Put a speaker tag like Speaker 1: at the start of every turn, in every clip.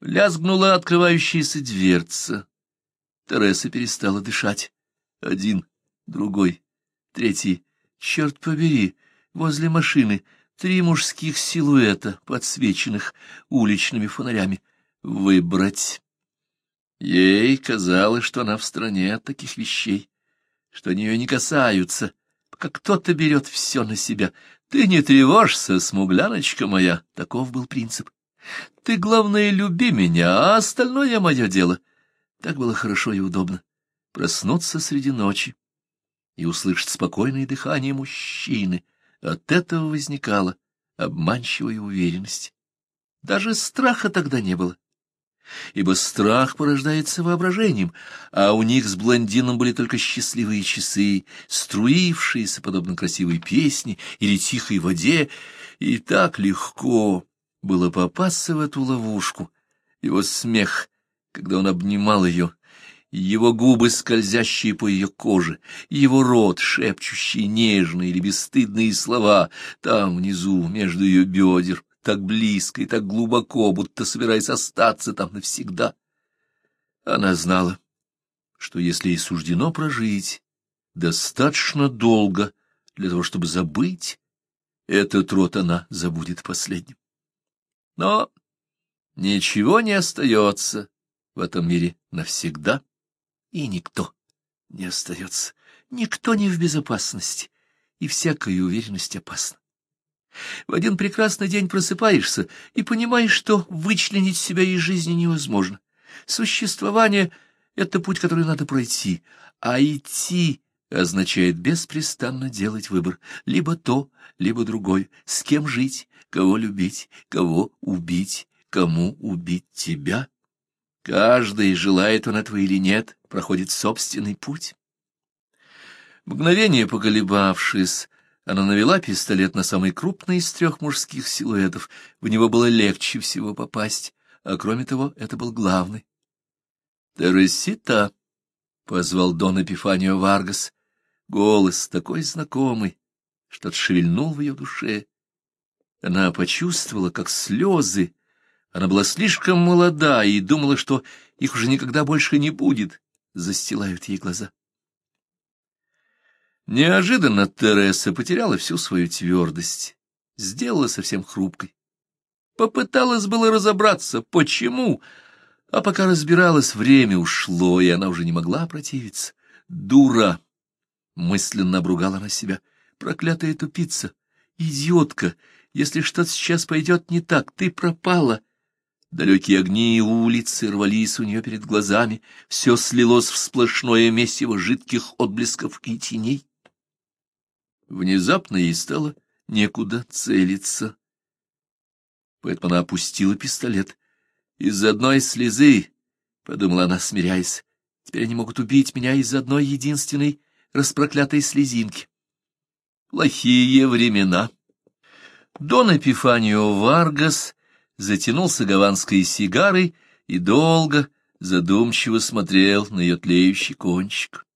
Speaker 1: Лязгнула открывающаяся дверца. Тереса перестала дышать. Один, другой, третий. Черт побери, возле машины три мужских силуэта, подсвеченных уличными фонарями. Выбрать. Ей казалось, что она в стране от таких вещей, что они ее не касаются, как кто-то берет все на себя. Ты не тревожься, смугляночка моя, таков был принцип. Ты, главное, люби меня, а остальное мое дело. Так было хорошо и удобно. Проснуться среди ночи и услышать спокойное дыхание мужчины. От этого возникала обманчивая уверенность. Даже страха тогда не было ибо страх порождается воображением, а у них с блондином были только счастливые часы, струившиеся, подобно красивой песне или тихой воде, и так легко было попасться в эту ловушку. Его смех, когда он обнимал ее, его губы, скользящие по ее коже, его рот, шепчущий нежные или бесстыдные слова, там внизу, между ее бедер, так близко и так глубоко, будто собираясь остаться там навсегда. Она знала, что если ей суждено прожить достаточно долго для того, чтобы забыть, этот род она забудет последним. Но ничего не остается в этом мире навсегда, и никто не остается. Никто не в безопасности, и всякая уверенность опасна. В один прекрасный день просыпаешься и понимаешь, что вычленить себя из жизни невозможно. Существование — это путь, который надо пройти, а идти означает беспрестанно делать выбор. Либо то, либо другой. С кем жить, кого любить, кого убить, кому убить тебя. Каждый, желает он этого или нет, проходит собственный путь. Мгновение поколебавшись, она навела пистолет на самый крупный из трех мужских силуэтов. В него было легче всего попасть, а кроме того, это был главный. «Тересита!» — позвал Дон Эпифанио Варгас. Голос такой знакомый, что отшевельнул в ее душе. Она почувствовала, как слезы. Она была слишком молода и думала, что их уже никогда больше не будет, застилают ей глаза. Неожиданно Тереса потеряла всю свою твердость, сделала совсем хрупкой. Попыталась было разобраться, почему, а пока разбиралась, время ушло, и она уже не могла противиться. «Дура!» — мысленно обругала она себя. «Проклятая тупица! Идиотка! Если что-то сейчас пойдет не так, ты пропала!» Далекие огни и улицы рвались у нее перед глазами, все слилось в сплошное месиво жидких отблесков и теней. Внезапно ей стало некуда целиться. Поэтому она опустила пистолет. Из-за одной слезы, — подумала она, смиряясь, — теперь они могут убить меня из-за одной единственной распроклятой слезинки. Плохие времена. Дон Эпифанио Варгас затянулся гаванской сигарой и долго, задумчиво смотрел на ее тлеющий кончик.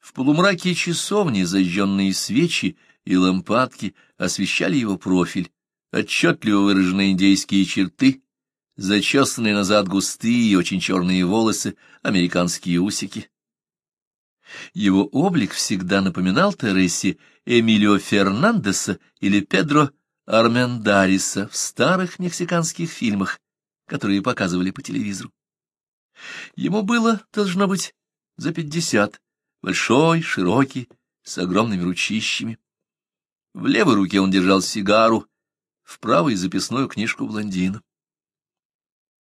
Speaker 1: В полумраке часовни зажженные свечи и лампадки освещали его профиль, отчетливо выраженные индейские черты, зачесанные назад густые и очень черные волосы, американские усики. Его облик всегда напоминал Тересе Эмилио Фернандеса или Педро Армендариса в старых мексиканских фильмах, которые показывали по телевизору. Ему было, должно быть, за пятьдесят, большой, широкий, с огромными ручищами. В левой руке он держал сигару, в правой — записную книжку блондина.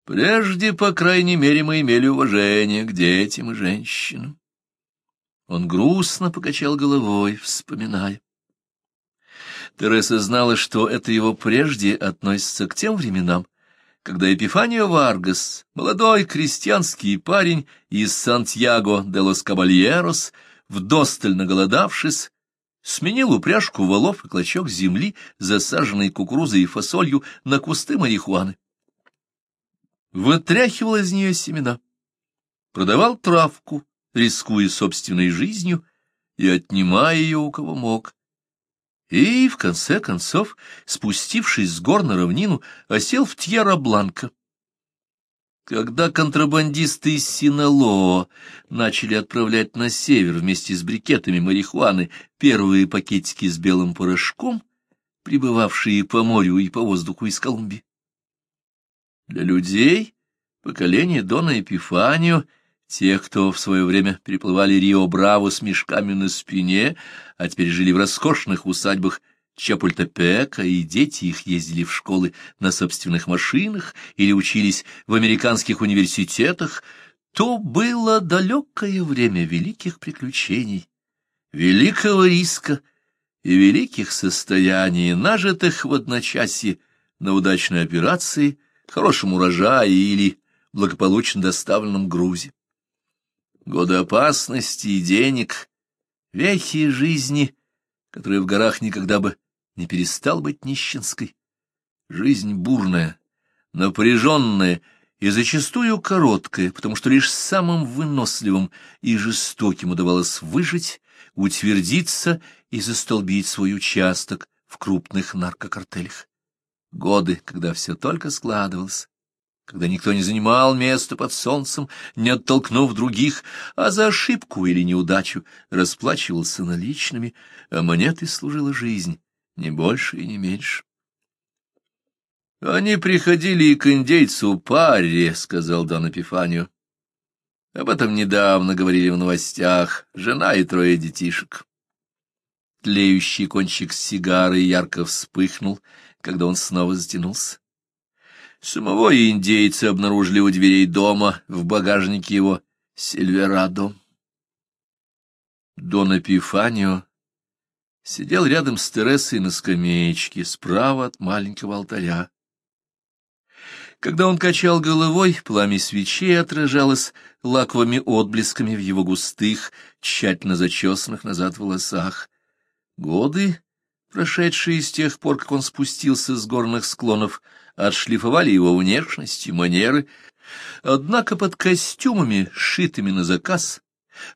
Speaker 1: Прежде, по крайней мере, мы имели уважение к детям и женщинам. Он грустно покачал головой, вспоминая. Тереса знала, что это его прежде относится к тем временам, когда Эпифанио Варгас, молодой крестьянский парень из Сантьяго де лос Кабальерос, вдосталь наголодавшись, сменил упряжку волов и клочок земли, засаженный кукурузой и фасолью, на кусты марихуаны. Вытряхивал из нее семена, продавал травку, рискуя собственной жизнью и отнимая ее у кого мог, и, в конце концов, спустившись с гор на равнину, осел в Тьерра-Бланка, Когда контрабандисты из Синалоо начали отправлять на север вместе с брикетами марихуаны первые пакетики с белым порошком, прибывавшие по морю и по воздуху из Колумбии. Для людей поколение Дона Эпифанио, тех, кто в свое время переплывали Рио-Браво с мешками на спине, а теперь жили в роскошных усадьбах Чапультепека, и дети их ездили в школы на собственных машинах или учились в американских университетах, то было далекое время великих приключений, великого риска и великих состояний, нажитых в одночасье на удачной операции, хорошем урожае или благополучно доставленном грузе. Годы опасности и денег, вехи жизни, которые в горах никогда бы не перестал быть нищенской. Жизнь бурная, напряженная и зачастую короткая, потому что лишь самым выносливым и жестоким удавалось выжить, утвердиться и застолбить свой участок в крупных наркокартелях. Годы, когда все только складывалось, когда никто не занимал место под солнцем, не оттолкнув других, а за ошибку или неудачу расплачивался наличными, а монетой служила жизнь, не больше и не меньше. Они приходили и к индейцу паре, — сказал Дон Эпифанию. Об этом недавно говорили в новостях. Жена и трое детишек. Тлеющий кончик сигары ярко вспыхнул, когда он снова затянулся. Самого индейца обнаружили у дверей дома, в багажнике его, Сильверадо. Дон Эпифанио сидел рядом с Тересой на скамеечке, справа от маленького алтаря. Когда он качал головой, пламя свечей отражалось лаковыми отблесками в его густых, тщательно зачесанных назад волосах. Годы, прошедшие с тех пор, как он спустился с горных склонов, отшлифовали его внешность и манеры, однако под костюмами, сшитыми на заказ,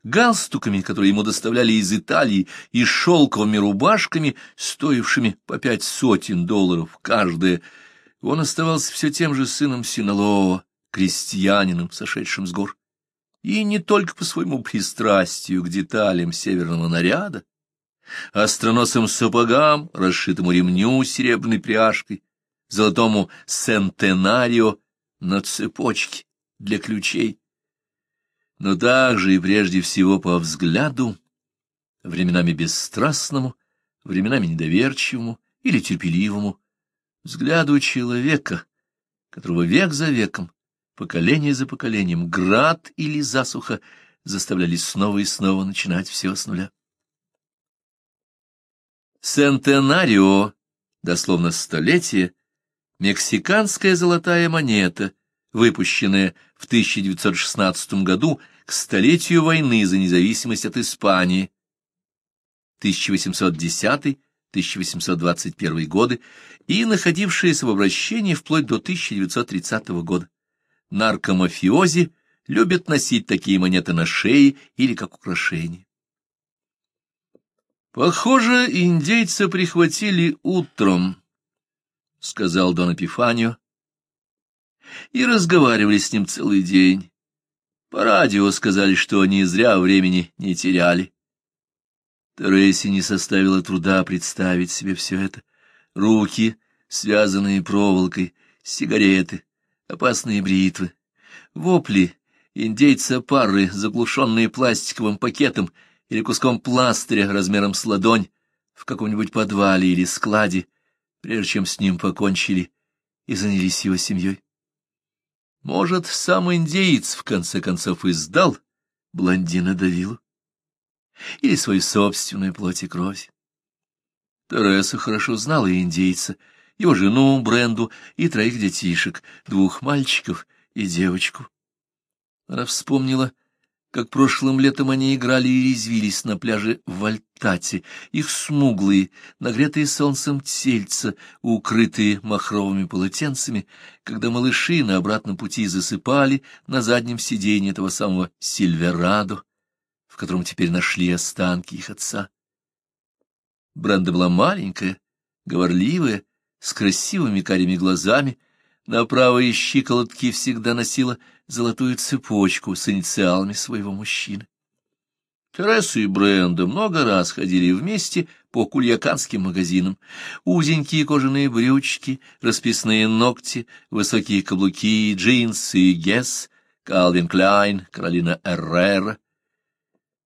Speaker 1: галстуками, которые ему доставляли из Италии, и шелковыми рубашками, стоившими по пять сотен долларов каждая, он оставался все тем же сыном Синалова, крестьянином, сошедшим с гор. И не только по своему пристрастию к деталям северного наряда, остроносым сапогам, расшитому ремню серебряной пряжкой, золотому сентенарио на цепочке для ключей, но также и прежде всего по взгляду, временами бесстрастному, временами недоверчивому или терпеливому, взгляду человека, которого век за веком, поколение за поколением, град или засуха заставляли снова и снова начинать все с нуля. Сентенарио, дословно столетие, мексиканская золотая монета, выпущенная в 1916 году к столетию войны за независимость от Испании 1810-1821 годы и находившаяся в обращении вплоть до 1930 года. Наркомафиози любят носить такие монеты на шее или как украшение. Похоже, индейца прихватили утром, — сказал Дон Эпифанио, и разговаривали с ним целый день. По радио сказали, что они зря времени не теряли. Тересе не составило труда представить себе все это. Руки, связанные проволокой, сигареты, опасные бритвы, вопли индейца пары, заглушенные пластиковым пакетом или куском пластыря размером с ладонь в каком-нибудь подвале или складе, прежде чем с ним покончили и занялись его семьей. Может, сам индеец в конце концов издал блондина Давилу? Или свою собственную плоть и кровь? Тереса хорошо знала индейца, его жену Бренду и троих детишек, двух мальчиков и девочку. Она вспомнила как прошлым летом они играли и резвились на пляже в Альтате, их смуглые, нагретые солнцем тельца, укрытые махровыми полотенцами, когда малыши на обратном пути засыпали на заднем сиденье этого самого Сильверадо, в котором теперь нашли останки их отца. Бренда была маленькая, говорливая, с красивыми карими глазами, На правой щиколотке всегда носила золотую цепочку с инициалами своего мужчины. Тереса и Бренда много раз ходили вместе по кульяканским магазинам. Узенькие кожаные брючки, расписные ногти, высокие каблуки, джинсы и гесс, Калвин Кляйн, Каролина Эррера.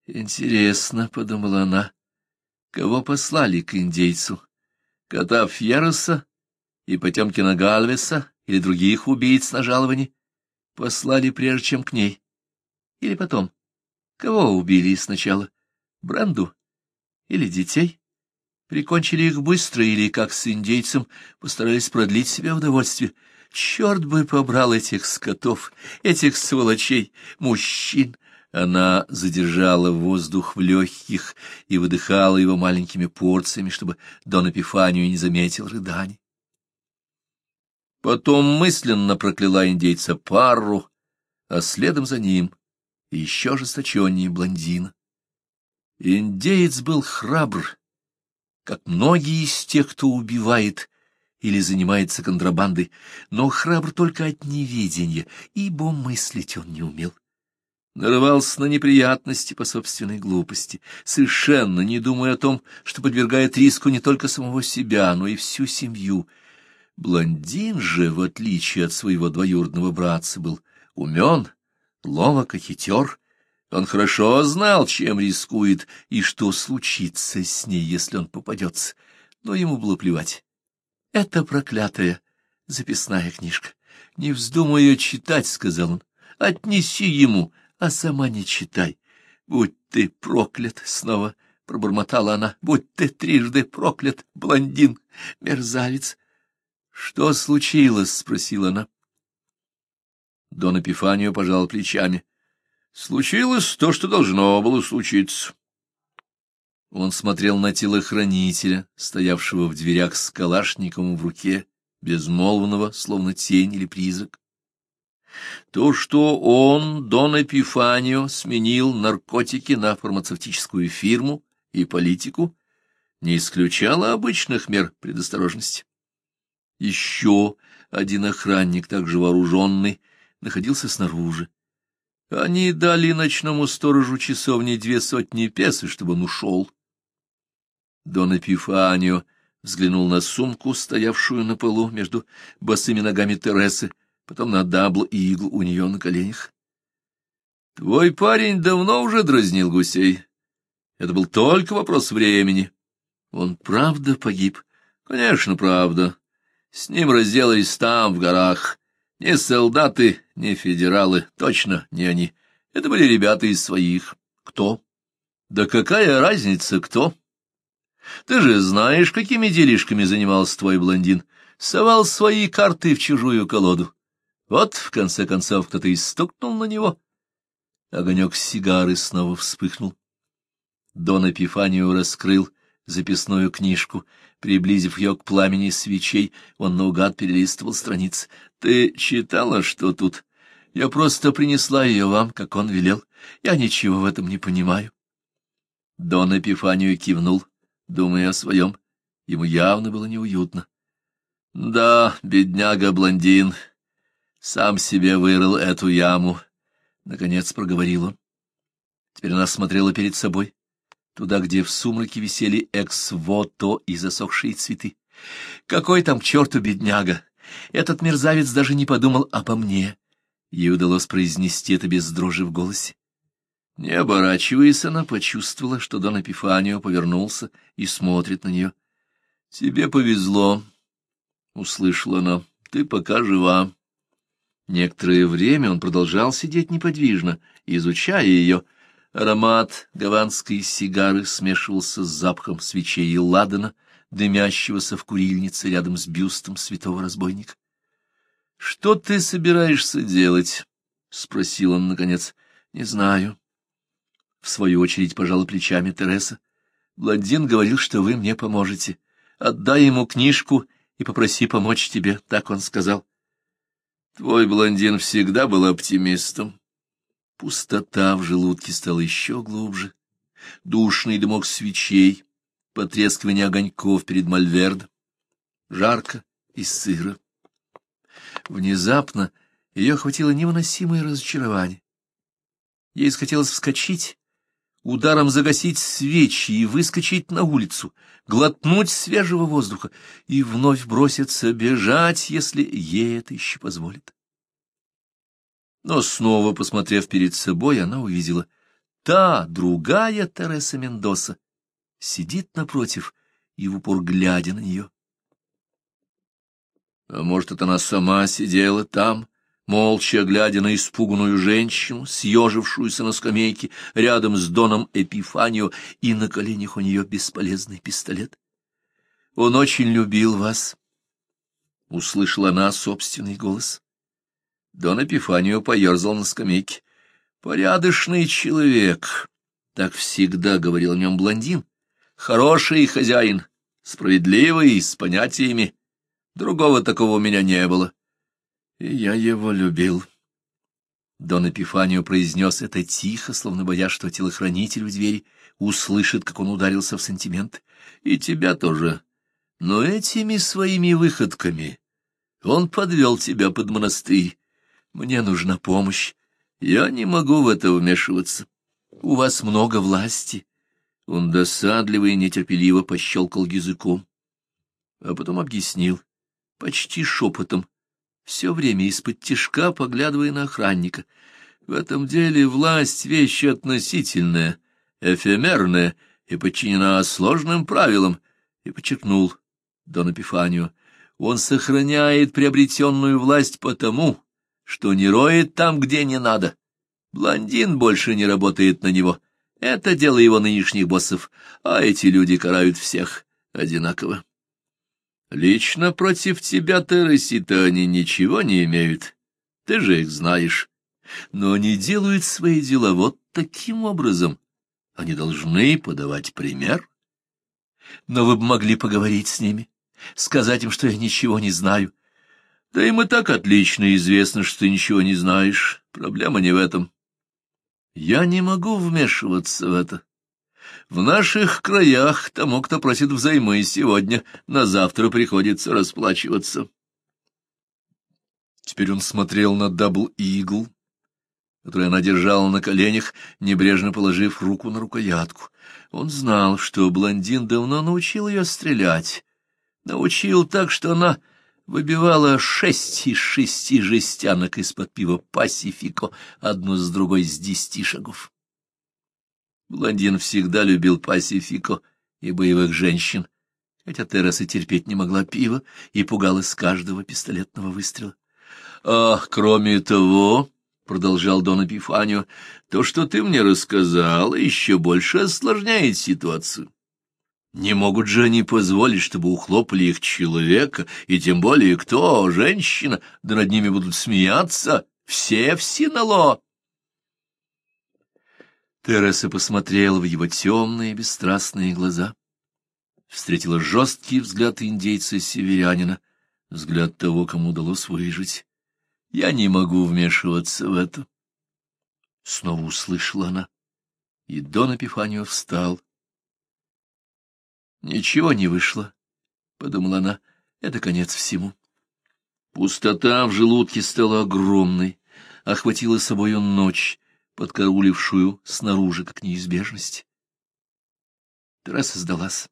Speaker 1: «Интересно», — подумала она, — «кого послали к индейцу? Кота Фьероса и Потемкина Гальвеса или других убийц на жаловании? Послали прежде, чем к ней? Или потом?» Кого убили сначала? Бранду? Или детей? Прикончили их быстро или, как с индейцем, постарались продлить себе удовольствие? Черт бы побрал этих скотов, этих сволочей, мужчин! Она задержала воздух в легких и выдыхала его маленькими порциями, чтобы Дон Эпифанию не заметил рыданий. Потом мысленно прокляла индейца пару, а следом за ним еще ожесточеннее блондина. Индеец был храбр, как многие из тех, кто убивает или занимается контрабандой, но храбр только от неведения, ибо мыслить он не умел. Нарывался на неприятности по собственной глупости, совершенно не думая о том, что подвергает риску не только самого себя, но и всю семью. Блондин же, в отличие от своего двоюродного братца, был умен, ловок и хитер. Он хорошо знал, чем рискует и что случится с ней, если он попадется, но ему было плевать. Это проклятая записная книжка. Не вздумай ее читать, — сказал он. Отнеси ему, а сама не читай. Будь ты проклят, — снова пробормотала она. Будь ты трижды проклят, блондин, мерзавец. Что случилось? — спросила она. Дон Эпифанию пожал плечами. Случилось то, что должно было случиться. Он смотрел на телохранителя, стоявшего в дверях с калашником в руке, безмолвного, словно тень или призрак. То, что он, Дон Эпифанио, сменил наркотики на фармацевтическую фирму и политику, не исключало обычных мер предосторожности. Еще один охранник, также вооруженный, находился снаружи. Они дали ночному сторожу часовни две сотни песо, чтобы он ушел. Дон Эпифанио взглянул на сумку, стоявшую на полу между босыми ногами Тересы, потом на даблу и иглу у нее на коленях. — Твой парень давно уже дразнил гусей. Это был только вопрос времени. Он правда погиб? Конечно, правда. С ним разделались там, в горах. Не солдаты, не федералы, точно не они. Это были ребята из своих. Кто? Да какая разница, кто? Ты же знаешь, какими делишками занимался твой блондин. Совал свои карты в чужую колоду. Вот, в конце концов, кто-то и стукнул на него. Огонек сигары снова вспыхнул. Дон Эпифанию раскрыл записную книжку. Приблизив ее к пламени свечей, он наугад перелистывал страницы. — Ты читала, что тут? Я просто принесла ее вам, как он велел. Я ничего в этом не понимаю. Дон Эпифанию кивнул, думая о своем. Ему явно было неуютно. — Да, бедняга-блондин, сам себе вырыл эту яму, — наконец проговорил он. Теперь она смотрела перед собой туда, где в сумраке висели экс-вото и засохшие цветы. Какой там черту бедняга! Этот мерзавец даже не подумал обо мне. Ей удалось произнести это без дрожи в голосе. Не оборачиваясь, она почувствовала, что Дон Эпифанио повернулся и смотрит на нее. — Тебе повезло, — услышала она, — ты пока жива. Некоторое время он продолжал сидеть неподвижно, изучая ее, — Аромат гаванской сигары смешивался с запахом свечей ладана, дымящегося в курильнице рядом с бюстом святого разбойника. — Что ты собираешься делать? — спросил он, наконец. — Не знаю. В свою очередь пожала плечами Тереса. Блондин говорил, что вы мне поможете. Отдай ему книжку и попроси помочь тебе, так он сказал. Твой блондин всегда был оптимистом, Пустота в желудке стала еще глубже. Душный дымок свечей, потрескивание огоньков перед мольвердом. Жарко и сыро. Внезапно ее охватило невыносимое разочарование. Ей захотелось вскочить, ударом загасить свечи и выскочить на улицу, глотнуть свежего воздуха и вновь броситься бежать, если ей это еще позволит. Но снова, посмотрев перед собой, она увидела, та, другая Тереса Мендоса, сидит напротив и в упор глядя на нее. А может, это она сама сидела там, молча глядя на испуганную женщину, съежившуюся на скамейке рядом с Доном Эпифанио, и на коленях у нее бесполезный пистолет. «Он очень любил вас», — услышала она собственный голос. Дон Эпифанио поерзал на скамейке. «Порядочный человек», — так всегда говорил о нем блондин. «Хороший хозяин, справедливый, с понятиями. Другого такого у меня не было». И я его любил. Дон Эпифанио произнес это тихо, словно боясь, что телохранитель в двери услышит, как он ударился в сантимент. И тебя тоже. Но этими своими выходками он подвел тебя под монастырь. Мне нужна помощь. Я не могу в это вмешиваться. У вас много власти. Он досадливо и нетерпеливо пощелкал языком, а потом объяснил, почти шепотом, все время из-под тишка поглядывая на охранника. В этом деле власть — вещь относительная, эфемерная и подчинена сложным правилам, и подчеркнул Дон Эпифанию. Он сохраняет приобретенную власть потому, что не роет там, где не надо. Блондин больше не работает на него. Это дело его нынешних боссов, а эти люди карают всех одинаково. Лично против тебя, Тересита, они ничего не имеют. Ты же их знаешь. Но они делают свои дела вот таким образом. Они должны подавать пример. Но вы бы могли поговорить с ними, сказать им, что я ничего не знаю. Да им и так отлично известно, что ты ничего не знаешь. Проблема не в этом. Я не могу вмешиваться в это. В наших краях тому, кто просит взаймы сегодня, на завтра приходится расплачиваться. Теперь он смотрел на Дабл Игл, которую она держала на коленях, небрежно положив руку на рукоятку. Он знал, что блондин давно научил ее стрелять. Научил так, что она выбивала шесть из шести жестянок из-под пива «Пасифико», одну с другой с десяти шагов. Блондин всегда любил пасифико и боевых женщин, хотя Терраса терпеть не могла пива и пугалась каждого пистолетного выстрела. — Ах, кроме того, — продолжал Дон Эпифанио, — то, что ты мне рассказал, еще больше осложняет ситуацию. Не могут же они позволить, чтобы ухлопали их человека, и тем более кто, женщина, да над ними будут смеяться, все в Синало. Тереса посмотрела в его темные бесстрастные глаза. Встретила жесткий взгляд индейца-северянина, взгляд того, кому удалось выжить. Я не могу вмешиваться в это. Снова услышала она, и Дон Эпифанио встал. Ничего не вышло, — подумала она, — это конец всему. Пустота в желудке стала огромной, охватила собою ночь, подкарулившую снаружи как неизбежность. Тераса сдалась.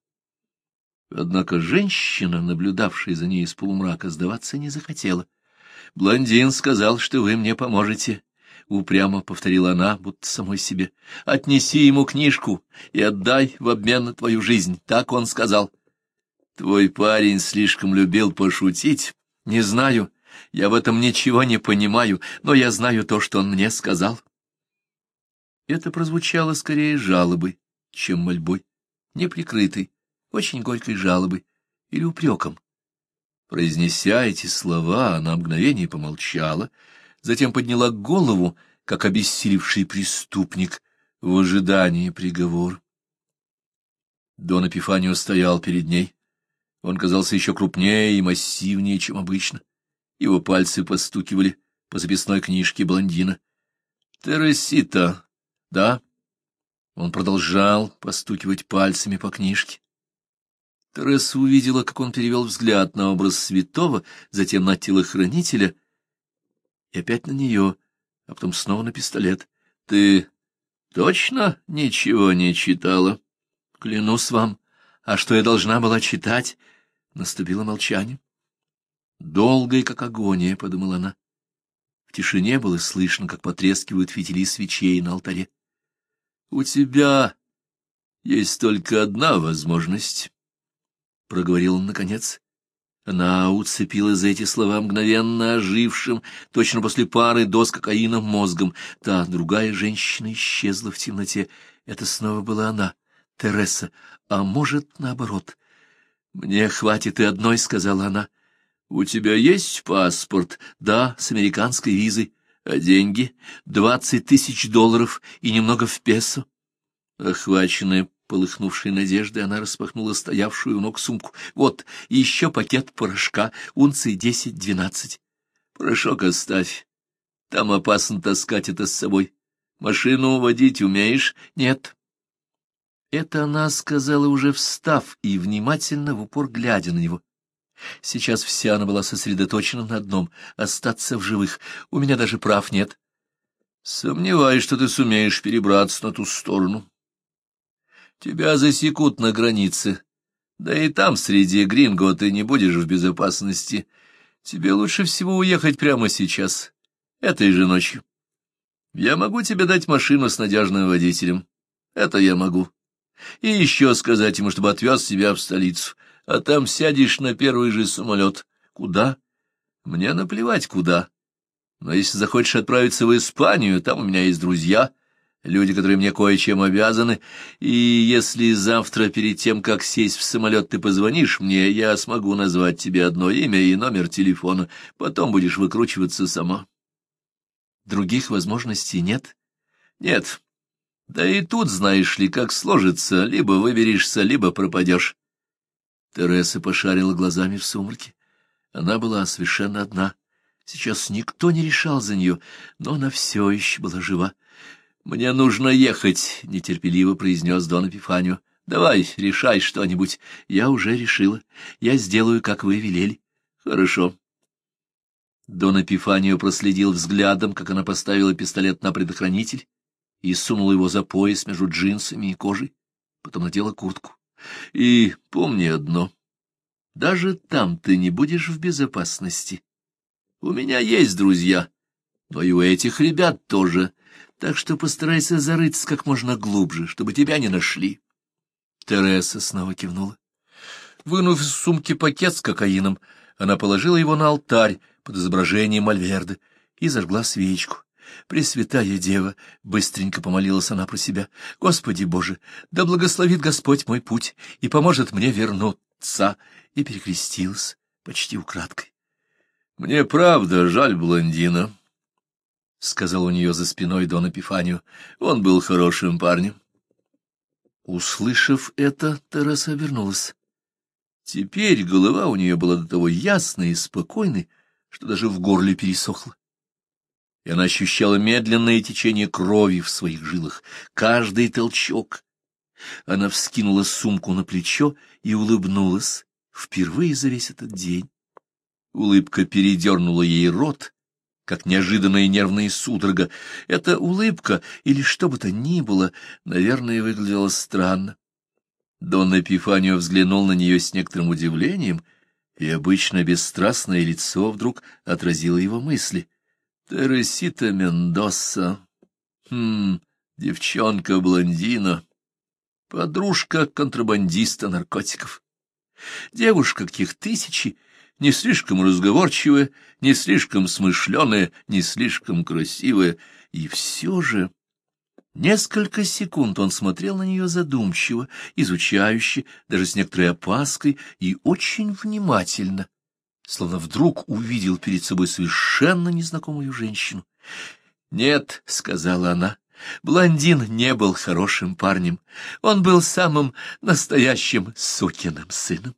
Speaker 1: Однако женщина, наблюдавшая за ней из полумрака, сдаваться не захотела. «Блондин сказал, что вы мне поможете», — упрямо повторила она, будто самой себе. «Отнеси ему книжку и отдай в обмен на твою жизнь», — так он сказал. «Твой парень слишком любил пошутить. Не знаю, я в этом ничего не понимаю, но я знаю то, что он мне сказал». Это прозвучало скорее жалобой, чем мольбой, неприкрытой, очень горькой жалобой или упреком. Произнеся эти слова, она мгновение помолчала, затем подняла голову, как обессилевший преступник, в ожидании приговора. Дон Эпифанио стоял перед ней. Он казался еще крупнее и массивнее, чем обычно. Его пальцы постукивали по записной книжке блондина. — Тересита, да. Он продолжал постукивать пальцами по книжке. Тереса увидела, как он перевел взгляд на образ святого, затем на телохранителя и опять на нее, а потом снова на пистолет. — Ты точно ничего не читала? — Клянусь вам. А что я должна была читать? Наступило молчание. Долгое, как агония, — подумала она. В тишине было слышно, как потрескивают фитили свечей на алтаре. — У тебя есть только одна возможность, — проговорил он наконец. Она уцепила за эти слова мгновенно ожившим, точно после пары доз кокаина мозгом. Та другая женщина исчезла в темноте. Это снова была она, Тереса, а может, наоборот. «Мне хватит и одной», — сказала она. «У тебя есть паспорт?» «Да, с американской визой. А деньги? Двадцать тысяч долларов и немного в песо». Охваченная полыхнувшей надеждой, она распахнула стоявшую у ног сумку. «Вот, еще пакет порошка, унции десять-двенадцать. Порошок оставь. Там опасно таскать это с собой. Машину водить умеешь? Нет». Это она сказала уже встав и внимательно в упор глядя на него. Сейчас вся она была сосредоточена на одном — остаться в живых. У меня даже прав нет. Сомневаюсь, что ты сумеешь перебраться на ту сторону. Тебя засекут на границе. Да и там, среди гринго, ты не будешь в безопасности. Тебе лучше всего уехать прямо сейчас, этой же ночью. Я могу тебе дать машину с надежным водителем. Это я могу. И еще сказать ему, чтобы отвез тебя в столицу. А там сядешь на первый же самолет. Куда? Мне наплевать, куда. Но если захочешь отправиться в Испанию, там у меня есть друзья — люди, которые мне кое-чем обязаны, и если завтра перед тем, как сесть в самолет, ты позвонишь мне, я смогу назвать тебе одно имя и номер телефона, потом будешь выкручиваться сама. Других возможностей нет? Нет. Да и тут, знаешь ли, как сложится, либо выберешься, либо пропадешь. Тереса пошарила глазами в сумраке. Она была совершенно одна. Сейчас никто не решал за нее, но она все еще была жива. «Мне нужно ехать», — нетерпеливо произнес Дон Эпифанию. «Давай, решай что-нибудь. Я уже решила. Я сделаю, как вы велели». «Хорошо». Дон Эпифанию проследил взглядом, как она поставила пистолет на предохранитель и сунула его за пояс между джинсами и кожей, потом надела куртку. «И помни одно. Даже там ты не будешь в безопасности. У меня есть друзья, но и у этих ребят тоже так что постарайся зарыться как можно глубже, чтобы тебя не нашли. Тереса снова кивнула. Вынув из сумки пакет с кокаином, она положила его на алтарь под изображением Мальверды и зажгла свечку. Пресвятая Дева, быстренько помолилась она про себя. Господи Боже, да благословит Господь мой путь и поможет мне вернуться. И перекрестилась почти украдкой. Мне правда жаль блондина, — сказал у нее за спиной Дон Эпифанию. Он был хорошим парнем. Услышав это, Тереса обернулась. Теперь голова у нее была до того ясной и спокойной, что даже в горле пересохла. И она ощущала медленное течение крови в своих жилах, каждый толчок. Она вскинула сумку на плечо и улыбнулась впервые за весь этот день. Улыбка передернула ей рот, как неожиданная нервная судорога. Эта улыбка или что бы то ни было, наверное, выглядела странно. Дон Эпифанио взглянул на нее с некоторым удивлением, и обычно бесстрастное лицо вдруг отразило его мысли. «Тересита Мендоса. Хм, девчонка-блондина. Подружка контрабандиста наркотиков. Девушка, каких тысячи, не слишком разговорчивая, не слишком смышленая, не слишком красивая, и все же... Несколько секунд он смотрел на нее задумчиво, изучающе, даже с некоторой опаской и очень внимательно, словно вдруг увидел перед собой совершенно незнакомую женщину. «Нет», — сказала она, — «блондин не был хорошим парнем, он был самым настоящим сукиным сыном».